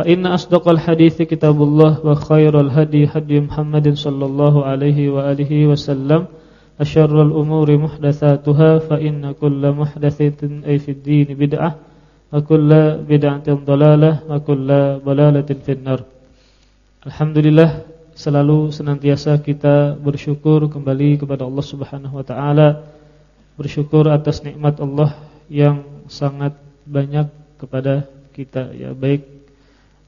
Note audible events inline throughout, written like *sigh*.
فإن أصدق الحديث كتاب الله وخير الهدي هدي محمد صلى الله عليه وآله وسلم أشر الأمور محدثاتها فإن كل محدثة أي في الدين بدعة وكل بدعة ضلالة وكل ضلالة في النار Alhamdulillah selalu senantiasa kita bersyukur kembali kepada Allah Subhanahu wa taala. Bersyukur atas nikmat Allah yang sangat banyak kepada kita ya, baik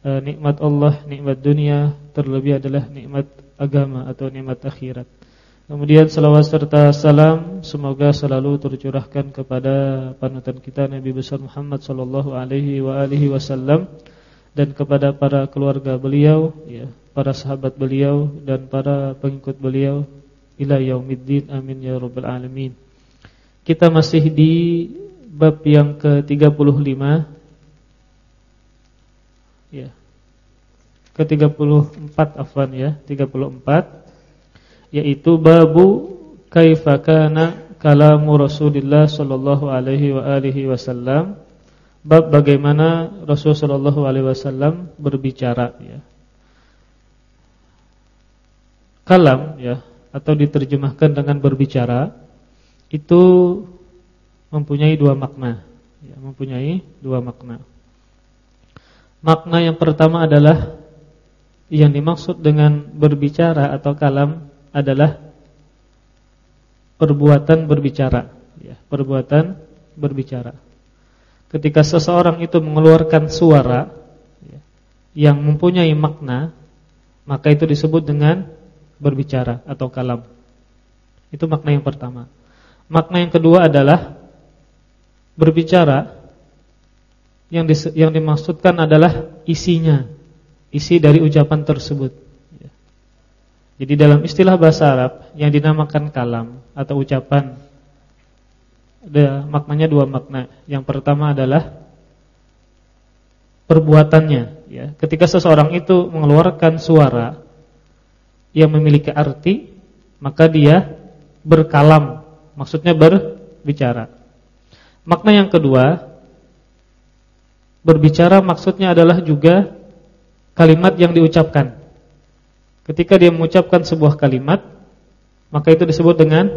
eh, nikmat Allah, nikmat dunia, terlebih adalah nikmat agama atau nikmat akhirat. Kemudian salawat serta salam semoga selalu tercurahkan kepada panutan kita Nabi besar Muhammad sallallahu alaihi wa alihi wasallam dan kepada para keluarga beliau, ya, para sahabat beliau dan para pengikut beliau ila yaumiddin amin ya rabbal alamin. Kita masih di bab yang ke-35 ya. Ke-34 afwan ya, 34 yaitu babu kaifa kana kalamu Rasulullah sallallahu alaihi wa alihi wasallam bab bagaimana Rasul sallallahu alaihi wasallam berbicara ya. Kalam ya atau diterjemahkan dengan berbicara itu mempunyai dua makna ya, mempunyai dua makna. Makna yang pertama adalah yang dimaksud dengan berbicara atau kalam adalah perbuatan berbicara ya, perbuatan berbicara. Ketika seseorang itu mengeluarkan suara ya, yang mempunyai makna, maka itu disebut dengan berbicara atau kalam. Itu makna yang pertama. Makna yang kedua adalah berbicara yang yang dimaksudkan adalah isinya, isi dari ucapan tersebut. Jadi dalam istilah bahasa Arab yang dinamakan kalam atau ucapan ada maknanya dua makna. Yang pertama adalah perbuatannya ya. Ketika seseorang itu mengeluarkan suara yang memiliki arti, maka dia berkalam, maksudnya berbicara. Makna yang kedua berbicara maksudnya adalah juga kalimat yang diucapkan. Ketika dia mengucapkan sebuah kalimat, maka itu disebut dengan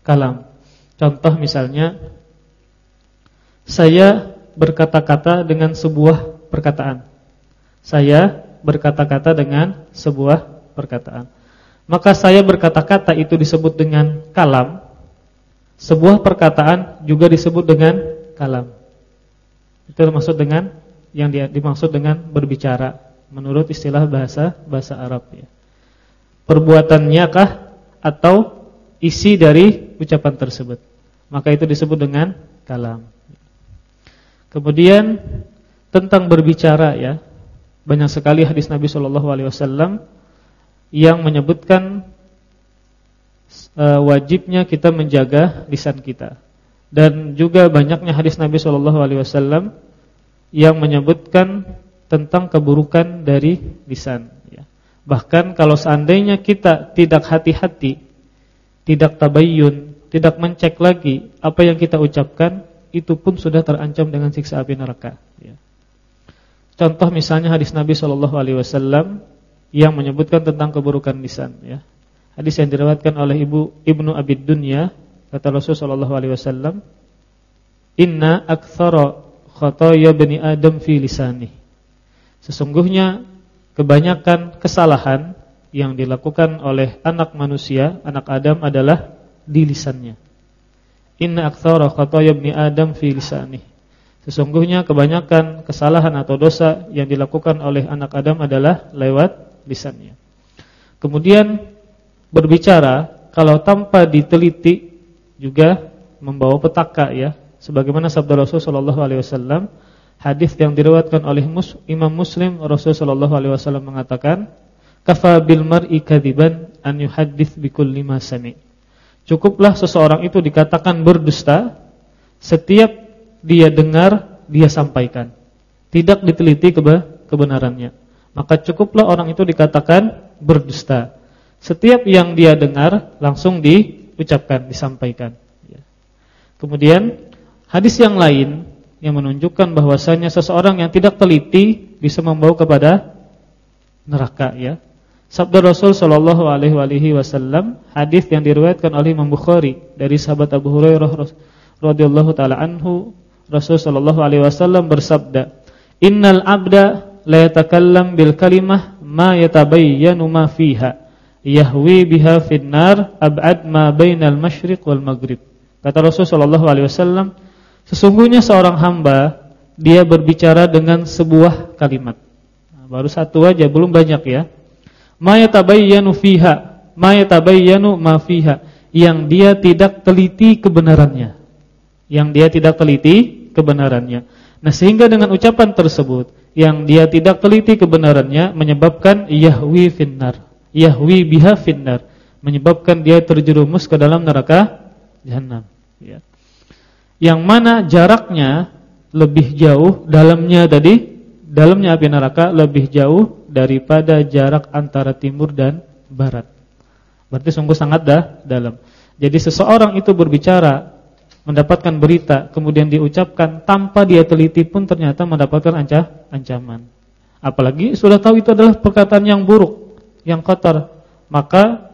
kalam. Contoh misalnya, saya berkata-kata dengan sebuah perkataan. Saya berkata-kata dengan sebuah perkataan. Maka saya berkata-kata itu disebut dengan kalam. Sebuah perkataan juga disebut dengan kalam. Itu maksud dengan yang dimaksud dengan berbicara menurut istilah bahasa bahasa Arab ya. Perbuatannya kah atau isi dari ucapan tersebut. Maka itu disebut dengan kalam. Kemudian tentang berbicara ya. Banyak sekali hadis Nabi Shallallahu alaihi wasallam yang menyebutkan uh, wajibnya kita menjaga lisan kita. Dan juga banyaknya hadis Nabi Shallallahu alaihi wasallam yang menyebutkan tentang keburukan dari lisan ya. Bahkan kalau seandainya kita tidak hati-hati, tidak tabayyun, tidak mencek lagi apa yang kita ucapkan, itu pun sudah terancam dengan siksa api neraka ya. Contoh misalnya hadis Nabi Shallallahu alaihi wasallam yang menyebutkan tentang keburukan lisan ya. Hadis yang diriwayatkan oleh Ibu Ibnu Abid Dunya kata Rasul Shallallahu alaihi wasallam, "Inna aktsara khotoya bani Adam fi lisani." Sesungguhnya kebanyakan kesalahan yang dilakukan oleh anak manusia, anak Adam adalah di lisannya. Inna aktsara khataaya ibni Adam fi lisani. Sesungguhnya kebanyakan kesalahan atau dosa yang dilakukan oleh anak Adam adalah lewat lisannya. Kemudian berbicara kalau tanpa diteliti juga membawa petaka ya. Sebagaimana sabda Rasul sallallahu alaihi wasallam, Hadis yang diriwayatkan oleh mus, Imam Muslim Rasulullah sallallahu alaihi wasallam mengatakan, "Kafa bil mar'i kadziban an yuhaddits bikulli ma sami." Cukuplah seseorang itu dikatakan berdusta setiap dia dengar, dia sampaikan. Tidak diteliti kebenarannya. Maka cukuplah orang itu dikatakan berdusta. Setiap yang dia dengar langsung diucapkan, disampaikan. Ya. Kemudian hadis yang lain yang menunjukkan bahwasanya seseorang yang tidak teliti bisa membawa kepada neraka ya. Sabda Rasul sallallahu alaihi wasallam hadis yang diriwayatkan oleh Imam Bukhari dari sahabat Abu Hurairah radhiyallahu taala anhu Rasul sallallahu alaihi wasallam bersabda Innal abda la yatakallam bil kalimah ma yatabayyanu ma fiha yahwi biha finnar ab'ad ma bainal masyriq wal maghrib. Kata Rasul sallallahu alaihi wasallam, sesungguhnya seorang hamba dia berbicara dengan sebuah kalimat. Nah, baru satu aja, belum banyak ya. Ma yatabayyanu fiha, ma yatabayyanu ma fiha, yang dia tidak teliti kebenarannya. Yang dia tidak teliti kebenarannya. Nah, sehingga dengan ucapan tersebut yang dia tidak teliti kebenarannya menyebabkan yahwi finnar. Yahwi biha finnar, menyebabkan dia terjerumus ke dalam neraka jahanam, ya. Yang mana jaraknya lebih jauh dalamnya tadi, dalamnya api neraka lebih jauh daripada jarak antara timur dan barat. Berarti sungguh sangat dah dalam. Jadi seseorang itu berbicara mendapatkan berita kemudian diucapkan tanpa dia teliti pun ternyata mendapatkan anca ancaman. Apalagi sudah tahu itu adalah perkataan yang buruk, yang kotor. Maka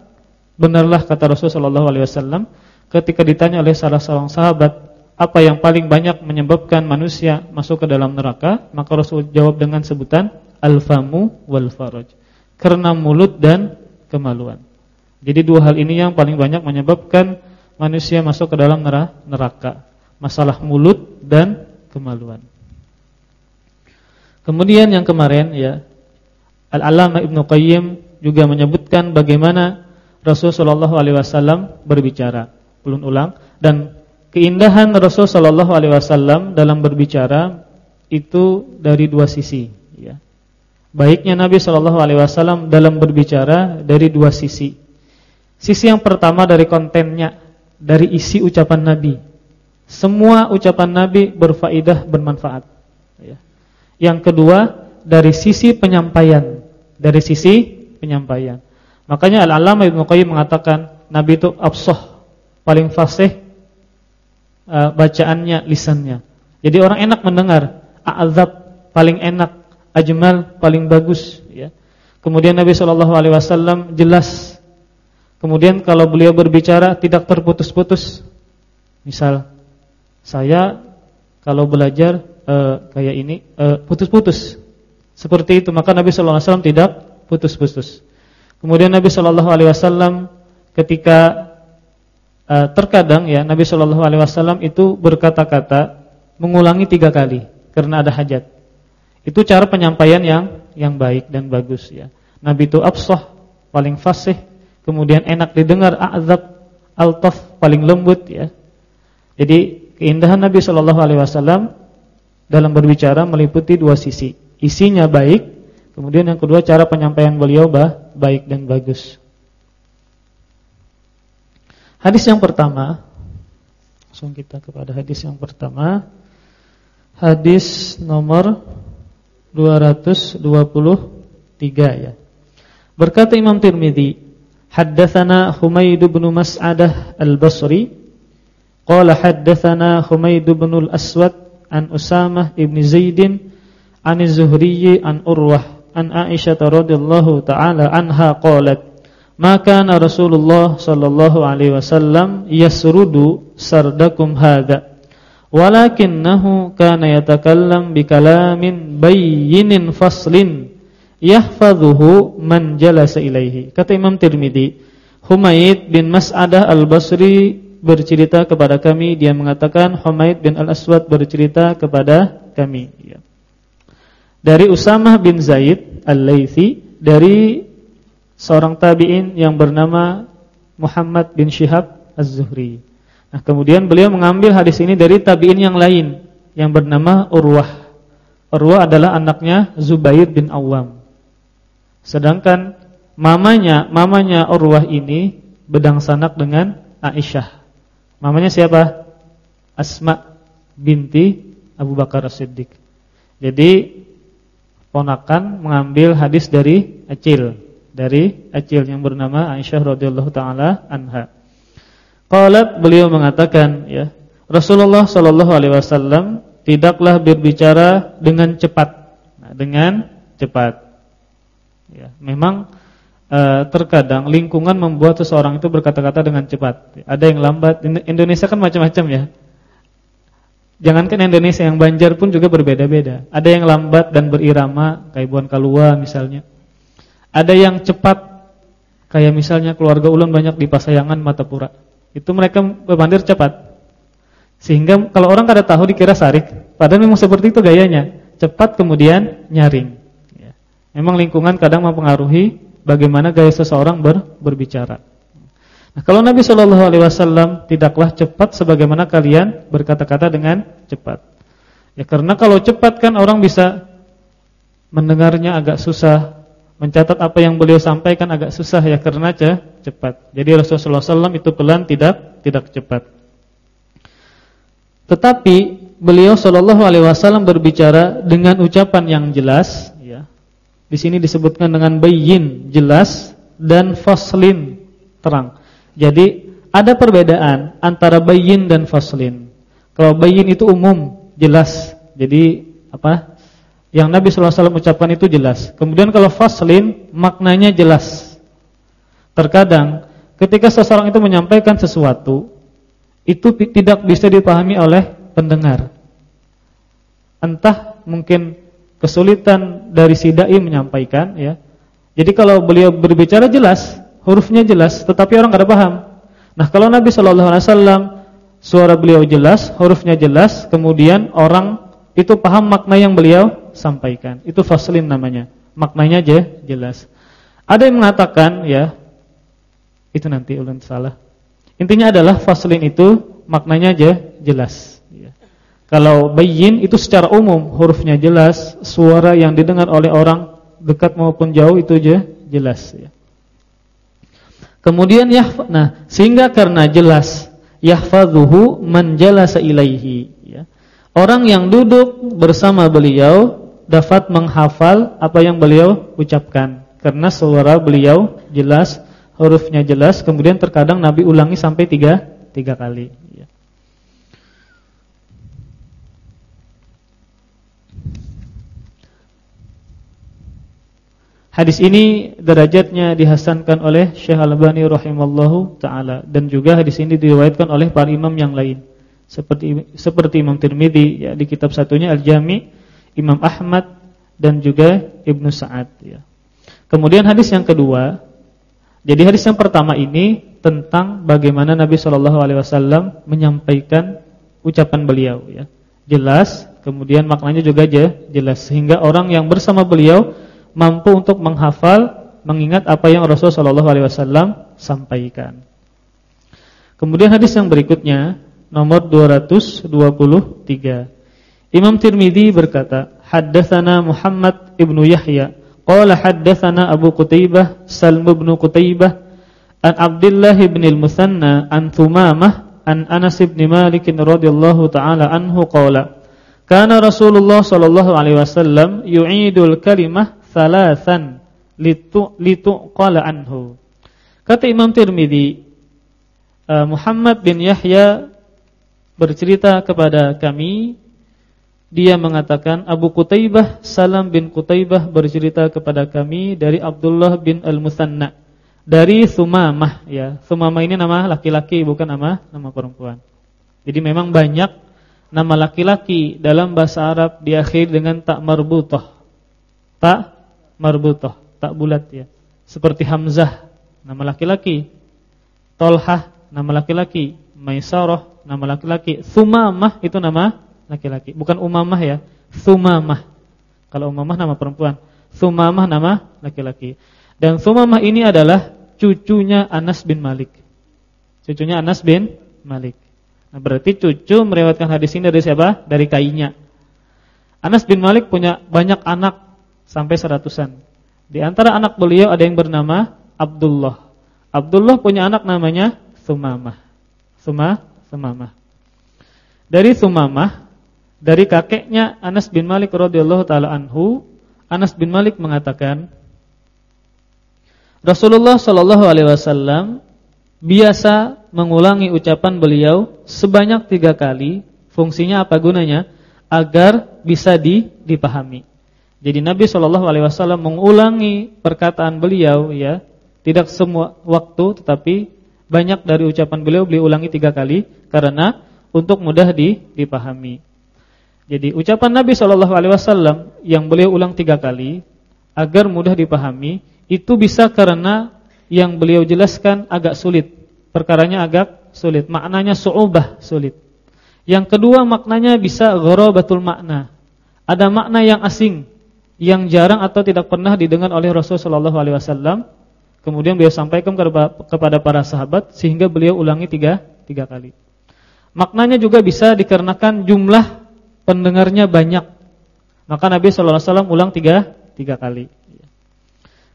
benarlah kata Rasulullah SAW ketika ditanya oleh salah seorang sahabat apa yang paling banyak menyebabkan manusia masuk ke dalam neraka, maka Rasul jawab dengan sebutan al-famu wal faraj. Karena mulut dan kemaluan. Jadi dua hal ini yang paling banyak menyebabkan manusia masuk ke dalam neraka. Masalah mulut dan kemaluan. Kemudian yang kemarin ya Al-Allamah Ibnu Qayyim juga menyebutkan bagaimana Rasulullah SAW berbicara. Ulun ulang dan keindahan Rasulullah SAW dalam berbicara itu dari dua sisi ya. Baiknya Nabi SAW dalam berbicara dari dua sisi. Sisi yang pertama dari kontennya dari isi ucapan Nabi. Semua ucapan Nabi berfaedah, bermanfaat. Ya. Yang kedua, dari sisi penyampaian. Dari sisi penyampaian. Makanya Al-Allamah Ibnu Qayyim mengatakan Nabi itu absoh, paling fasih uh, bacaannya, lisannya. Jadi orang enak mendengar, a'adzab paling enak, ajmal paling bagus ya. Kemudian Nabi sallallahu alaihi wasallam jelas Kemudian kalau beliau berbicara tidak terputus-putus. Misal saya kalau belajar uh, kayak ini eh, putus-putus. Uh, Seperti itu maka Nabi sallallahu alaihi wasallam tidak putus-putus. Kemudian Nabi sallallahu alaihi wasallam ketika uh, terkadang ya Nabi sallallahu alaihi wasallam itu berkata-kata mengulangi tiga kali karena ada hajat. Itu cara penyampaian yang yang baik dan bagus ya. Nabi itu absah, paling fasih kemudian enak didengar azab altaf paling lembut ya. Jadi keindahan Nabi Shallallahu alaihi wasallam dalam berbicara meliputi dua sisi. Isinya baik, Kemudian yang kedua cara penyampaian beliau bah, baik dan bagus. Hadis yang pertama Langsung kita kepada hadis yang pertama. Hadis nomor 223 ya. Berkata Imam Tirmidhi haddatsana Humaid bin Mas'adah al-Basri Qala haddatsana Humaid bin al-Aswad An Usamah ibn Zaidin An Zuhriyi an Urwah an Aisyah radhiyallahu taala anha qalat maka Rasulullah sallallahu alaihi wasallam yasrudu sardakum hadza walakinnahu kana yatakallam bikalamin bayyinin faslin yahfazuhu man jalasa ilaihi kata Imam Tirmizi Humaid bin Mas'adah Al-Basri bercerita kepada kami. Dia mengatakan Humaid bin Al-Aswad bercerita kepada kami. Dari Usamah bin Zaid Al-Laythi, dari seorang tabi'in yang bernama Muhammad bin Shihab Az-Zuhri. Nah, kemudian beliau mengambil hadis ini dari tabi'in yang lain yang bernama Urwah. Urwah adalah anaknya Zubair bin Awam. Sedangkan mamanya, mamanya Urwah ini bedang sanak dengan Aisyah. Mamanya siapa? Asma binti Abu Bakar As-Siddiq. Jadi ponakan mengambil hadis dari Acil, dari Acil yang bernama Aisyah radhiyallahu taala anha. Qalat beliau mengatakan ya, Rasulullah sallallahu alaihi wasallam tidaklah berbicara dengan cepat. Nah, dengan cepat. Ya, memang e, terkadang lingkungan membuat seseorang itu berkata-kata dengan cepat. Ada yang lambat. Indonesia kan macam-macam ya. Jangankan Indonesia yang Banjar pun juga berbeda-beda. Ada yang lambat dan berirama kayak Buan Kalua misalnya. Ada yang cepat kayak misalnya keluarga ulun banyak di Pasayangan Matapura. Itu mereka berbandir cepat. Sehingga kalau orang kada tahu dikira sarik, padahal memang seperti itu gayanya, cepat kemudian nyaring. Ya. Memang lingkungan kadang mempengaruhi bagaimana gaya seseorang ber, berbicara. Nah, kalau Nabi Shallallahu Alaihi Wasallam tidaklah cepat sebagaimana kalian berkata-kata dengan cepat. Ya karena kalau cepat kan orang bisa mendengarnya agak susah, mencatat apa yang beliau sampaikan agak susah ya karena cepat. Jadi Rasulullah SAW itu pelan tidak tidak cepat. Tetapi beliau Shallallahu Alaihi Wasallam berbicara dengan ucapan yang jelas. Ya. Di sini disebutkan dengan bayin jelas dan faslin terang. Jadi ada perbedaan antara bayin dan faslin. Kalau bayin itu umum jelas. Jadi apa? Yang Nabi Shallallahu Alaihi Wasallam ucapkan itu jelas. Kemudian kalau faslin maknanya jelas. Terkadang ketika seseorang itu menyampaikan sesuatu itu tidak bisa dipahami oleh pendengar. Entah mungkin kesulitan dari si dai menyampaikan ya. Jadi kalau beliau berbicara jelas, hurufnya jelas, tetapi orang tidak paham. Nah, kalau Nabi Shallallahu alaihi wasallam suara beliau jelas, hurufnya jelas, kemudian orang itu paham makna yang beliau sampaikan. Itu faslin namanya. Maknanya aja jelas. Ada yang mengatakan ya itu nanti ulun salah. Intinya adalah faslin itu maknanya aja jelas. Ya. Kalau bayin itu secara umum hurufnya jelas, suara yang didengar oleh orang dekat maupun jauh itu aja jelas. Ya. Kemudian ya, nah sehingga karena jelas yahfazuhu man jalasa ilaihi. Ya. Orang yang duduk bersama beliau dapat menghafal apa yang beliau ucapkan karena suara beliau jelas hurufnya jelas, kemudian terkadang Nabi ulangi sampai tiga, tiga kali. Ya. Hadis ini derajatnya dihasankan oleh Syekh Al-Albani rahimallahu taala dan juga hadis ini diriwayatkan oleh para imam yang lain. Seperti seperti Imam Tirmizi ya di kitab satunya Al-Jami, Imam Ahmad dan juga Ibnu Sa'ad ya. Kemudian hadis yang kedua jadi hadis yang pertama ini tentang bagaimana Nabi Shallallahu alaihi wasallam menyampaikan ucapan beliau ya. Jelas, kemudian maknanya juga aja jelas sehingga orang yang bersama beliau mampu untuk menghafal, mengingat apa yang Rasul Shallallahu alaihi wasallam sampaikan. Kemudian hadis yang berikutnya nomor 223. Imam Tirmizi berkata, "Haddatsana Muhammad ibnu Yahya Qala haddatsana Abu Qutaibah Salm bin Qutaibah an Abdullah bin al-Musanna an Thumamah an Anas bin Malik radhiyallahu taala anhu qala Kana Rasulullah sallallahu alaihi wasallam yu'idul kalimah thalathan litu litu qala anhu Kata Imam Tirmizi uh, Muhammad bin Yahya bercerita kepada kami dia mengatakan Abu Qutaibah Salam bin Qutaibah bercerita kepada kami dari Abdullah bin Al-Musanna dari Sumamah ya. Sumamah ini nama laki-laki bukan nama nama perempuan. Jadi memang banyak nama laki-laki dalam bahasa Arab diakhiri dengan tak marbutah. Tak marbutah, tak bulat ya. Seperti Hamzah nama laki-laki. Tolhah nama laki-laki. Maisarah nama laki-laki. Sumamah itu nama laki-laki, bukan Umamah ya, Sumamah. Kalau Umamah nama perempuan, Sumamah nama laki-laki. Dan Sumamah ini adalah cucunya Anas bin Malik. Cucunya Anas bin Malik. Nah, berarti cucu merewatkan hadis ini dari siapa? Dari kainya. Anas bin Malik punya banyak anak sampai seratusan. Di antara anak beliau ada yang bernama Abdullah. Abdullah punya anak namanya Sumamah. Suma, Sumamah. Dari Sumamah, dari kakeknya Anas bin Malik radhiyallahu taala anhu, Anas bin Malik mengatakan, Rasulullah shallallahu alaihi wasallam biasa mengulangi ucapan beliau sebanyak tiga kali. Fungsinya apa gunanya? Agar bisa di, dipahami. Jadi Nabi Shallallahu Alaihi Wasallam mengulangi perkataan beliau, ya, tidak semua waktu, tetapi banyak dari ucapan beliau beliau ulangi tiga kali karena untuk mudah di, dipahami. Jadi ucapan Nabi Shallallahu Alaihi Wasallam yang beliau ulang tiga kali agar mudah dipahami itu bisa karena yang beliau jelaskan agak sulit, perkaranya agak sulit, maknanya su'ubah sulit. Yang kedua maknanya bisa gharabatul makna. Ada makna yang asing yang jarang atau tidak pernah didengar oleh Rasulullah Shallallahu alaihi wasallam. Kemudian beliau sampaikan kepada para sahabat sehingga beliau ulangi tiga, tiga kali. Maknanya juga bisa dikarenakan jumlah pendengarnya banyak. Maka Nabi Shallallahu alaihi wasallam ulang tiga, tiga kali.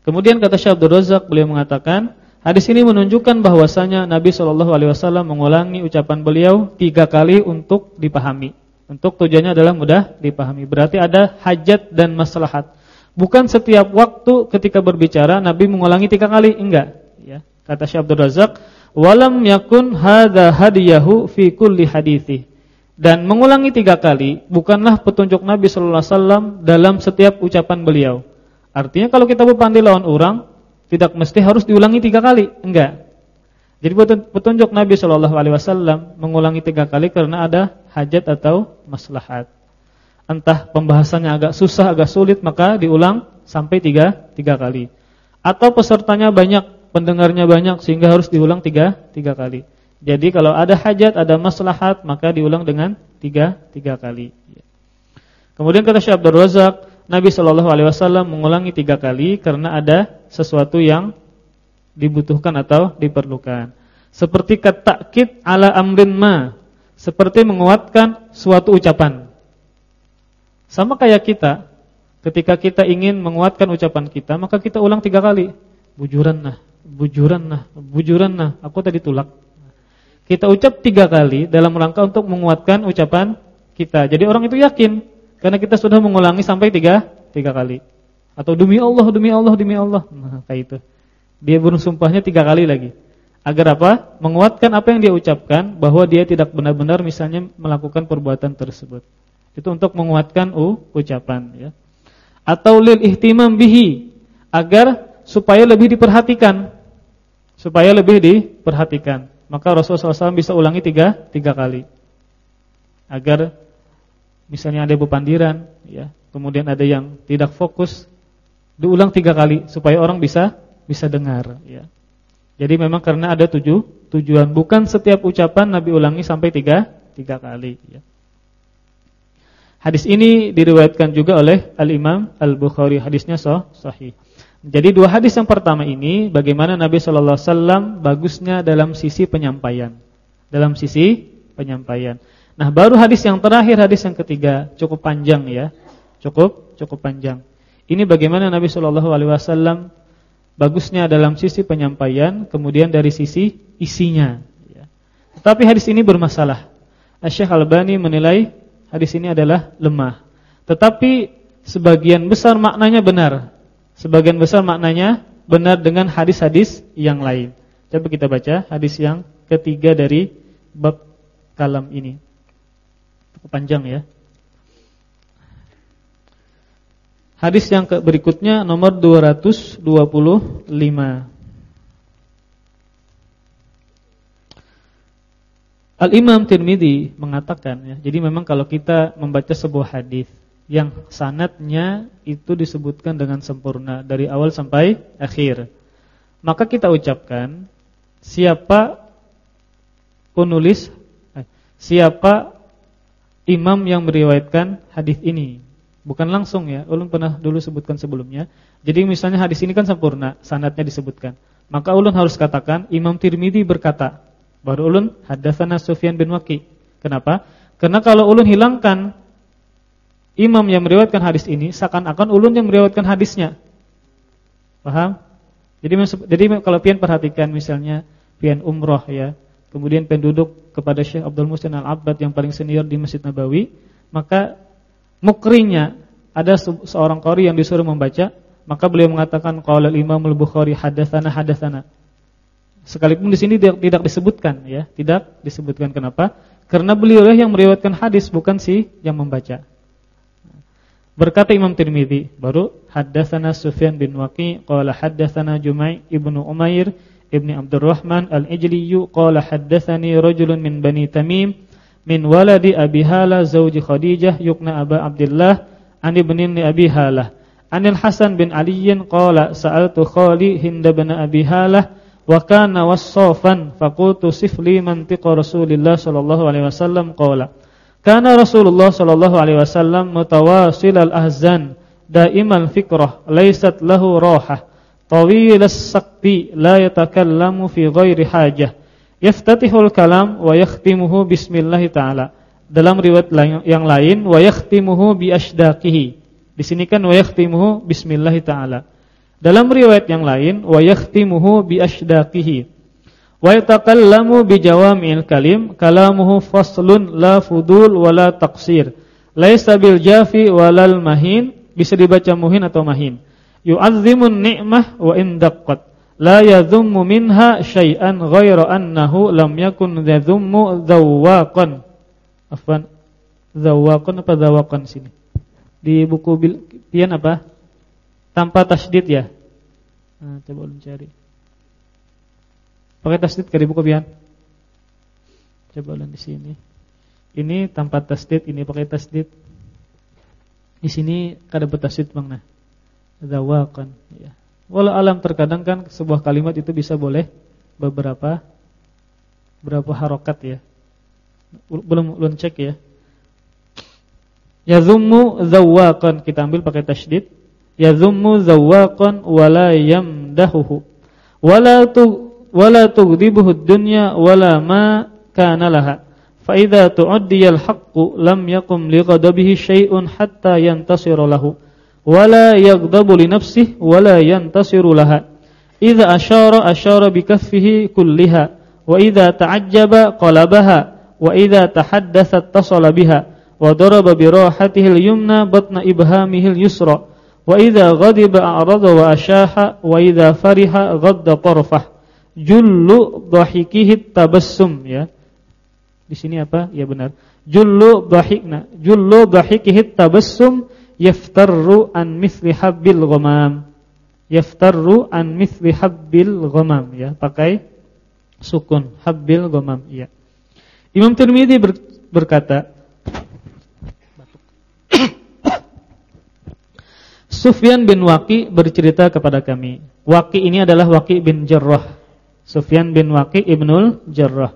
Kemudian kata Syekh Abdul Razak beliau mengatakan, hadis ini menunjukkan bahwasanya Nabi Shallallahu alaihi wasallam mengulangi ucapan beliau tiga kali untuk dipahami. Untuk tujuannya adalah mudah dipahami. Berarti ada hajat dan maslahat. Bukan setiap waktu ketika berbicara Nabi mengulangi tiga kali, enggak. Ya. Kata Syekh Abdul Razak, walam yakun hadza hadiyahu fi kulli hadithi. Dan mengulangi tiga kali bukanlah petunjuk Nabi Sallallahu Alaihi Wasallam dalam setiap ucapan beliau. Artinya kalau kita berpandai lawan orang, tidak mesti harus diulangi tiga kali, enggak. Jadi petunjuk Nabi Shallallahu Alaihi Wasallam mengulangi tiga kali karena ada hajat atau maslahat. Entah pembahasannya agak susah, agak sulit, maka diulang sampai tiga, tiga kali. Atau pesertanya banyak, pendengarnya banyak, sehingga harus diulang tiga, tiga kali. Jadi kalau ada hajat, ada maslahat, maka diulang dengan tiga, tiga kali. Kemudian kata Syekh Abdul Razak, Nabi Shallallahu Alaihi Wasallam mengulangi tiga kali karena ada sesuatu yang dibutuhkan atau diperlukan. Seperti kit ala amrin ma, seperti menguatkan suatu ucapan. Sama kayak kita, ketika kita ingin menguatkan ucapan kita, maka kita ulang tiga kali. Bujuran nah, bujuran nah, bujuran nah, aku tadi tulak. Kita ucap tiga kali dalam rangka untuk menguatkan ucapan kita. Jadi orang itu yakin, karena kita sudah mengulangi sampai tiga, tiga kali. Atau demi Allah, demi Allah, demi Allah. Nah, kayak itu. Dia bersumpahnya tiga kali lagi. Agar apa? Menguatkan apa yang dia ucapkan bahwa dia tidak benar-benar misalnya melakukan perbuatan tersebut. Itu untuk menguatkan u, ucapan ya. Atau lil ihtimam bihi agar supaya lebih diperhatikan. Supaya lebih diperhatikan. Maka Rasulullah SAW bisa ulangi tiga, tiga kali. Agar misalnya ada bupandiran ya, kemudian ada yang tidak fokus diulang tiga kali supaya orang bisa bisa dengar ya. Jadi memang karena ada tujuh tujuan bukan setiap ucapan Nabi ulangi sampai tiga tiga kali ya. Hadis ini diriwayatkan juga oleh Al-Imam Al-Bukhari. Hadisnya sah, sahih. Jadi dua hadis yang pertama ini bagaimana Nabi sallallahu alaihi wasallam bagusnya dalam sisi penyampaian. Dalam sisi penyampaian. Nah, baru hadis yang terakhir hadis yang ketiga cukup panjang ya. Cukup cukup panjang. Ini bagaimana Nabi sallallahu alaihi wasallam bagusnya dalam sisi penyampaian, kemudian dari sisi isinya. Ya. Tetapi hadis ini bermasalah. Syekh Al-Bani menilai hadis ini adalah lemah. Tetapi sebagian besar maknanya benar. Sebagian besar maknanya benar dengan hadis-hadis yang lain. Coba kita baca hadis yang ketiga dari bab kalam ini. Panjang ya. Hadis yang berikutnya nomor 225. Al-Imam Tirmidzi mengatakan ya, jadi memang kalau kita membaca sebuah hadis yang sanatnya itu disebutkan dengan sempurna dari awal sampai akhir, maka kita ucapkan siapa penulis eh, siapa imam yang meriwayatkan hadis ini Bukan langsung ya, ulun pernah dulu sebutkan sebelumnya. Jadi misalnya hadis ini kan sempurna, sanadnya disebutkan. Maka ulun harus katakan Imam Tirmidzi berkata, baru ulun hadatsana Sufyan bin Waqi. Kenapa? Karena kalau ulun hilangkan imam yang meriwayatkan hadis ini seakan-akan ulun yang meriwayatkan hadisnya. Paham? Jadi jadi kalau pian perhatikan misalnya pian umroh ya, kemudian penduduk kepada Syekh Abdul Muhsin Al-Abbad yang paling senior di Masjid Nabawi, maka mukrinya ada seorang qari yang disuruh membaca, maka beliau mengatakan qala Imam Al-Bukhari hadatsana hadatsana. Sekalipun di sini tidak, disebutkan ya, tidak disebutkan kenapa? Karena beliau yang meriwayatkan hadis bukan si yang membaca. Berkata Imam Tirmizi, baru haddatsana Sufyan bin Waqi qala haddatsana Jumai ibnu Umair ibni Abdurrahman al-Ijli qala haddatsani rajulun min Bani Tamim min waladi Abi Hala zauji Khadijah yukna Aba Abdullah an ibni Abi Halah. Anil Hasan bin Ali qala sa'altu khali Hind bin Abi Halah wa kana wassafan faqultu sifli mantiqa Rasulillah sallallahu alaihi wasallam qala Kana Rasulullah sallallahu alaihi wasallam mutawasil al-ahzan daimal fikrah laysat lahu rahah tawil as-sakti la yatakallamu fi ghairi hajah yaftatihul kalam wa yakhtimuhu bismillah taala dalam riwayat yang lain wa yakhtimuhu bi ashdaqihi di sini kan wa yakhtimuhu bismillah taala dalam riwayat yang lain wa yakhtimuhu bi ashdaqihi Wa yatakallamu bi jawami'il kalim kalamuhu faslun la fudul wala taqsir. Laisa bil jafi walal mahin bisa dibaca muhin atau mahin. Yu'azzimun ni'mah wa in daqqat. La yadhummu minha syai'an ghairu annahu lam yakun yadhummu dzawwaqan. Afwan. Dzawwaqan apa dzawwaqan sini? Di buku pian apa? Tanpa tasydid ya. Nah, coba ulun cari. Pakai tasdid ke di buku pian? Coba ulang di sini. Ini tanpa tasdid, ini pakai tasdid. Di sini kada bertasdid Bang nah. Zawaqan ya. Walau alam terkadang kan sebuah kalimat itu bisa boleh beberapa berapa harokat ya. Belum belum cek ya. Yazummu zawaqan kita ambil pakai tasydid. Yazummu zawaqan wala yamdahuhu. Wala tu wala tughdibuhu ad-dunya wala ma kana laha fa idza tu'addiya al-haqqu lam yaqum li ghadabihi syai'un hatta yantasira lahu wala yaghdabu li nafsihi wala yantasiru laha. Idza asyara asyara bi kaffihi kulliha. Wa idza ta'ajjaba qalabaha. Wa idza tahaddatha ittasala biha. Wa daraba bi rahatihi al-yumna batna ibhamihi al-yusra wa idza ghadiba a'rada wa ashaha. Wa idza fariha ghadda tarfah. Jullu dhahikihi tabassum ya. Di sini apa? Ya benar. Jullu dhahikna, jullu dhahikihi tabassum yaftarru an mithli habbil ghamam. Yaftarru an mithli habbil ghamam ya, pakai sukun habbil ghamam ya. Imam Tirmizi ber, berkata Sufyan bin Waqi bercerita kepada kami. Waqi ini adalah Waqi bin Jarrah Sufyan bin Waqi Ibnul Jarrah.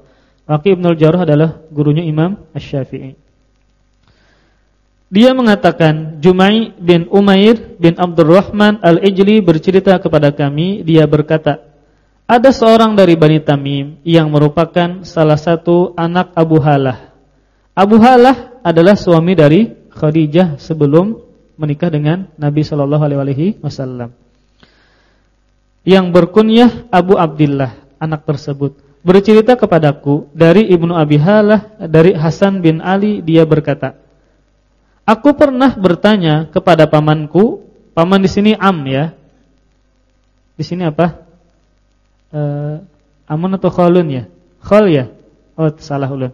Waqi Ibnul Jarrah adalah gurunya Imam Asy-Syafi'i. Dia mengatakan Jumai bin Umair bin Abdurrahman Al-Ijli bercerita kepada kami, dia berkata, ada seorang dari Bani Tamim yang merupakan salah satu anak Abu Halah. Abu Halah adalah suami dari Khadijah sebelum menikah dengan Nabi Shallallahu alaihi wasallam. Yang berkunyah Abu Abdullah anak tersebut bercerita kepadaku dari Ibnu Abi Halah dari Hasan bin Ali dia berkata Aku pernah bertanya kepada pamanku paman di sini am ya. Di sini apa? Uh, amun atau khalun ya? Khal ya? Oh salah ulun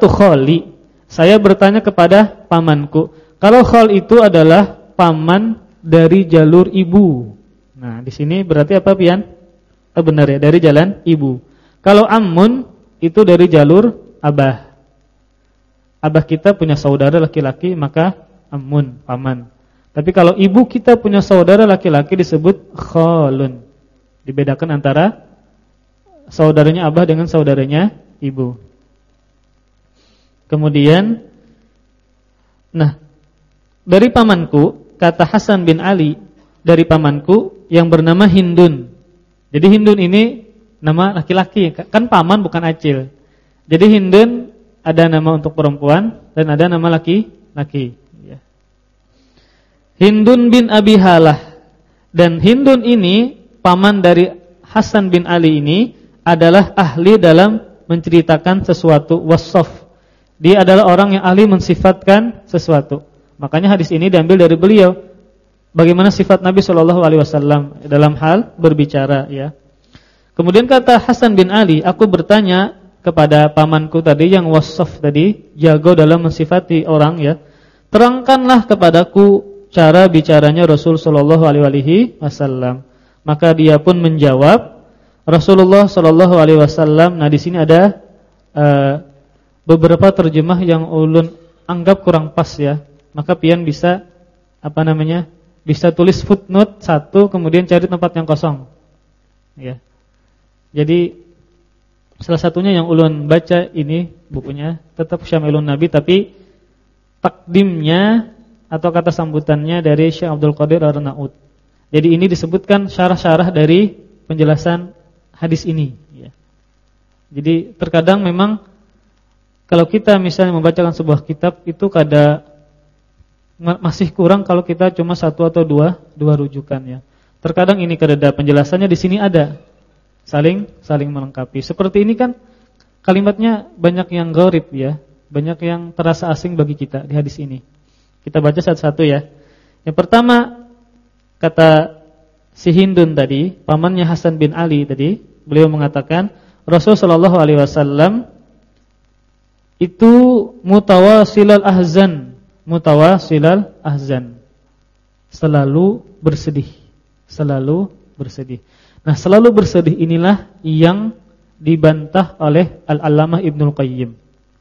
tu khali saya bertanya kepada pamanku kalau khal itu adalah paman dari jalur ibu. Nah di sini berarti apa pian? Oh, benar ya, dari jalan ibu. Kalau ammun itu dari jalur abah. Abah kita punya saudara laki-laki maka ammun, paman. Tapi kalau ibu kita punya saudara laki-laki disebut khalun. Dibedakan antara saudaranya abah dengan saudaranya ibu. Kemudian nah, dari pamanku kata Hasan bin Ali dari pamanku yang bernama Hindun jadi Hindun ini nama laki-laki, kan paman bukan acil. Jadi Hindun ada nama untuk perempuan dan ada nama laki-laki. Ya. Hindun bin Abi Halah dan Hindun ini paman dari Hasan bin Ali ini adalah ahli dalam menceritakan sesuatu wasaf. Dia adalah orang yang ahli mensifatkan sesuatu. Makanya hadis ini diambil dari beliau. Bagaimana sifat Nabi Shallallahu alaihi wasallam dalam hal berbicara ya. Kemudian kata Hasan bin Ali, aku bertanya kepada pamanku tadi yang wasaf tadi, jago dalam mensifati orang ya. Terangkanlah kepadaku cara bicaranya Rasul sallallahu alaihi wasallam. Maka dia pun menjawab, Rasulullah sallallahu alaihi wasallam. Nah, di sini ada uh, beberapa terjemah yang ulun anggap kurang pas ya. Maka pian bisa apa namanya? Bisa tulis footnote satu kemudian cari tempat yang kosong. Ya. Jadi salah satunya yang ulun baca ini bukunya tetap Syamilun Nabi tapi takdimnya atau kata sambutannya dari Syekh Abdul Qadir Ar-Naud. Jadi ini disebutkan syarah-syarah dari penjelasan hadis ini ya. Jadi terkadang memang kalau kita misalnya membacakan sebuah kitab itu kada masih kurang kalau kita cuma satu atau dua dua rujukan ya. Terkadang ini kada penjelasannya di sini ada saling saling melengkapi. Seperti ini kan kalimatnya banyak yang gharib ya, banyak yang terasa asing bagi kita di hadis ini. Kita baca satu-satu ya. Yang pertama kata si Hindun tadi, pamannya Hasan bin Ali tadi, beliau mengatakan Rasulullah Shallallahu alaihi wasallam itu mutawasilal ahzan, mutawasilal ahzan. Selalu bersedih, selalu bersedih. Nah, selalu bersedih inilah yang dibantah oleh Al-Allamah Ibnul Qayyim.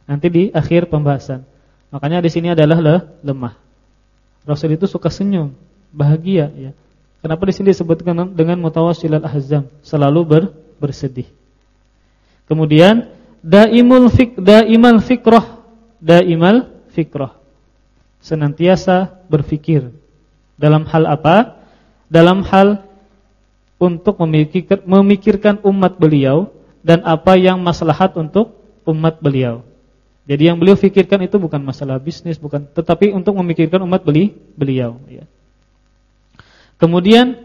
Nanti di akhir pembahasan. Makanya di sini adalah le, lemah. Rasul itu suka senyum, bahagia ya. Kenapa di sini disebutkan dengan mutawassilal ahzam, selalu ber, bersedih. Kemudian daimul fik daimal fikrah, daimal fikrah. Senantiasa berfikir. Dalam hal apa? Dalam hal untuk memikirkan umat beliau dan apa yang maslahat untuk umat beliau. Jadi yang beliau fikirkan itu bukan masalah bisnis, bukan, tetapi untuk memikirkan umat beli beliau. Ya. Kemudian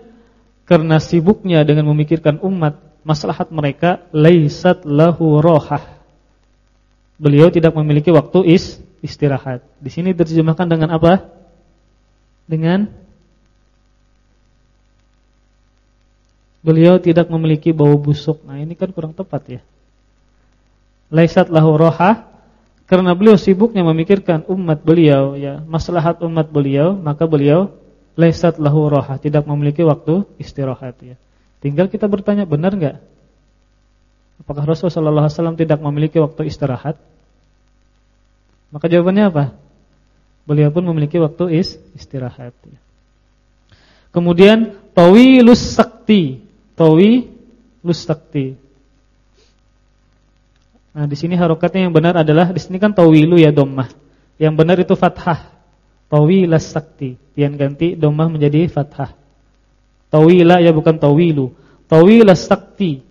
karena sibuknya dengan memikirkan umat, maslahat mereka laisat lahu rohah. Beliau tidak memiliki waktu is istirahat. Di sini diterjemahkan dengan apa? Dengan beliau tidak memiliki bau busuk. Nah, ini kan kurang tepat ya. Laisat lahu roha karena beliau sibuknya memikirkan umat beliau ya, maslahat umat beliau, maka beliau laisat lahu roha, tidak memiliki waktu istirahat ya. Tinggal kita bertanya benar enggak? Apakah Rasulullah SAW tidak memiliki waktu istirahat? Maka jawabannya apa? Beliau pun memiliki waktu is istirahat. Ya. Kemudian tawilus sakti Tawi lustakti. Nah, di sini harokatnya yang benar adalah di sini kan tawilu ya dommah. Yang benar itu fathah. Tawilas sakti. Pian ganti dommah menjadi fathah. Tawila ya bukan tawilu. Tawilas sakti.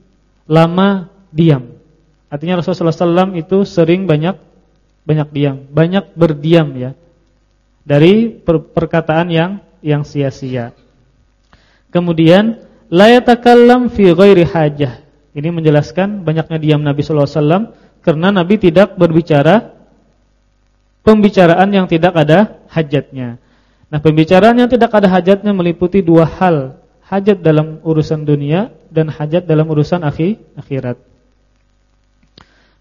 Lama diam. Artinya Rasulullah SAW itu sering banyak banyak diam, banyak berdiam ya. Dari per perkataan yang yang sia-sia. Kemudian la yatakallam fi ghairi hajah. Ini menjelaskan banyaknya diam Nabi sallallahu alaihi wasallam karena Nabi tidak berbicara pembicaraan yang tidak ada hajatnya. Nah, pembicaraan yang tidak ada hajatnya meliputi dua hal, hajat dalam urusan dunia dan hajat dalam urusan akhir akhirat.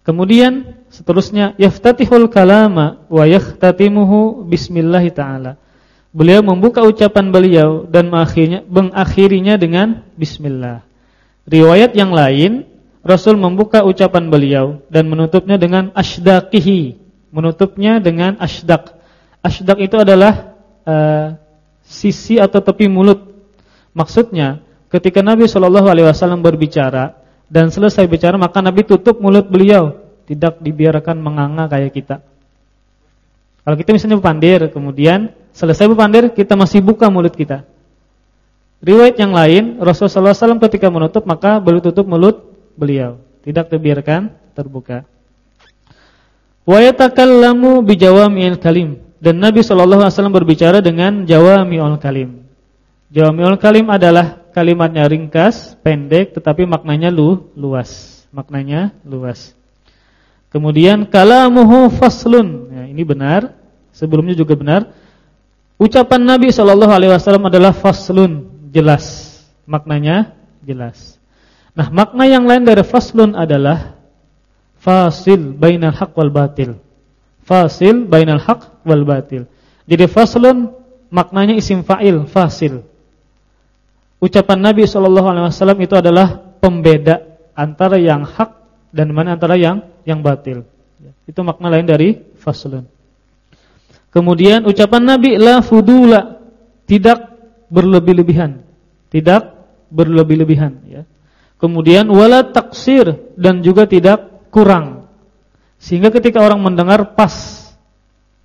Kemudian seterusnya yaftatihul kalama wa yahtatimuhu bismillah taala. Beliau membuka ucapan beliau dan mengakhirinya, mengakhirinya dengan bismillah. Riwayat yang lain, Rasul membuka ucapan beliau dan menutupnya dengan ashdaqihi, menutupnya dengan ashdaq. Ashdaq itu adalah uh, sisi atau tepi mulut. Maksudnya, ketika Nabi Shallallahu alaihi wasallam berbicara dan selesai bicara, maka Nabi tutup mulut beliau, tidak dibiarkan menganga kayak kita. Kalau kita misalnya pandir, kemudian Selesai berpandir, kita masih buka mulut kita. Riwayat yang lain, Rasulullah SAW ketika menutup, maka beliau tutup mulut beliau. Tidak terbiarkan terbuka. Wa yatakallamu bijawami'il kalim. Dan Nabi Shallallahu alaihi wasallam berbicara dengan jawami'ul kalim. Jawami'ul kalim adalah kalimatnya ringkas, pendek tetapi maknanya lu, luas. Maknanya luas. Kemudian kalamuhu faslun. Ya, ini benar. Sebelumnya juga benar. Ucapan Nabi Shallallahu alaihi wasallam adalah faslun, jelas. Maknanya jelas. Nah, makna yang lain dari faslun adalah fasil bainal haq wal batil fasil bainal haq wal batil. Jadi faslun maknanya isim fa'il, fasil. Ucapan Nabi sallallahu alaihi wasallam itu adalah pembeda antara yang hak dan mana antara yang yang batil. Itu makna lain dari faslun. Kemudian ucapan Nabi la fudula, tidak berlebih-lebihan. Tidak berlebih-lebihan ya. Kemudian wala taksir dan juga tidak kurang. Sehingga ketika orang mendengar pas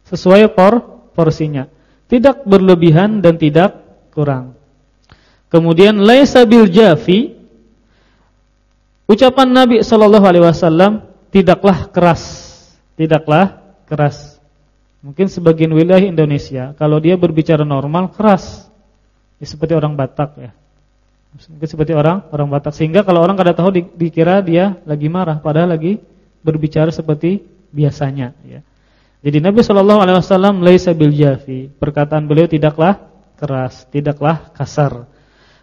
sesuai por porsinya. Tidak berlebihan dan tidak kurang. Kemudian laisa bil jafi ucapan Nabi sallallahu tidaklah keras. Tidaklah keras. Mungkin sebagian wilayah Indonesia kalau dia berbicara normal keras. Ya, seperti orang Batak ya. Mungkin seperti orang orang Batak sehingga kalau orang kada tahu dikira dia lagi marah padahal lagi berbicara seperti biasanya ya. Jadi Nabi Shallallahu alaihi wasallam laisa bil jafi. Perkataan beliau tidaklah keras, tidaklah kasar.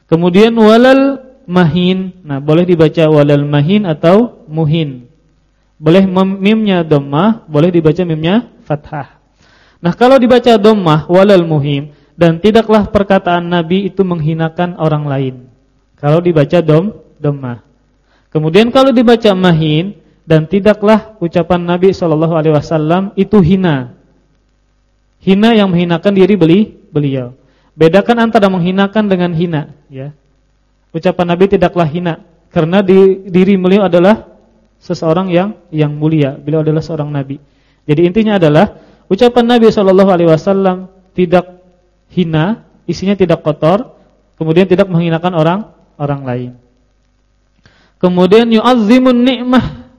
Kemudian walal mahin. Nah, boleh dibaca walal mahin atau muhin. Boleh mimnya dhammah, boleh dibaca mimnya fathah. Nah, kalau dibaca dhammah walal muhim dan tidaklah perkataan Nabi itu menghinakan orang lain. Kalau dibaca dom dhammah. Kemudian kalau dibaca mahin dan tidaklah ucapan Nabi wasallam itu hina. Hina yang menghinakan diri beli beliau. Bedakan antara menghinakan dengan hina, ya. Ucapan Nabi tidaklah hina karena di, diri beliau adalah seseorang yang yang mulia. Beliau adalah seorang nabi. Jadi intinya adalah ucapan Nabi Shallallahu alaihi wasallam tidak hina, isinya tidak kotor, kemudian tidak menghinakan orang orang lain. Kemudian yu'azzimun ni'mah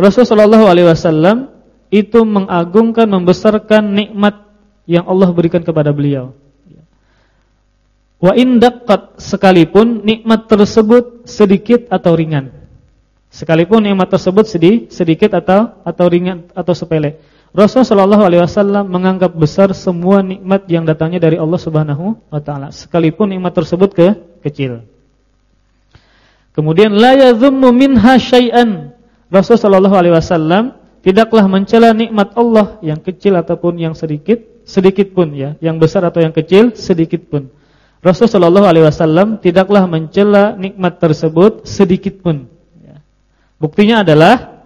Rasulullah Shallallahu alaihi wasallam itu mengagungkan membesarkan nikmat yang Allah berikan kepada beliau. Wa indaqat sekalipun nikmat tersebut sedikit atau ringan. Sekalipun nikmat tersebut sedih, sedikit atau atau ringan atau sepele. Rasulullah Shallallahu alaihi wasallam menganggap besar semua nikmat yang datangnya dari Allah Subhanahu wa taala, sekalipun nikmat tersebut ke kecil. Kemudian la yadhummu minha syai'an Shallallahu alaihi wasallam tidaklah mencela nikmat Allah yang kecil ataupun yang sedikit, sedikit pun ya, yang besar atau yang kecil sedikit pun. Rasulullah Shallallahu alaihi wasallam tidaklah mencela nikmat tersebut sedikit pun. Ya. Buktinya adalah